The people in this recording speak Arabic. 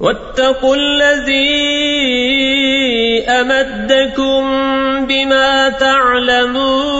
واتقوا الذي أمدكم بما تعلمون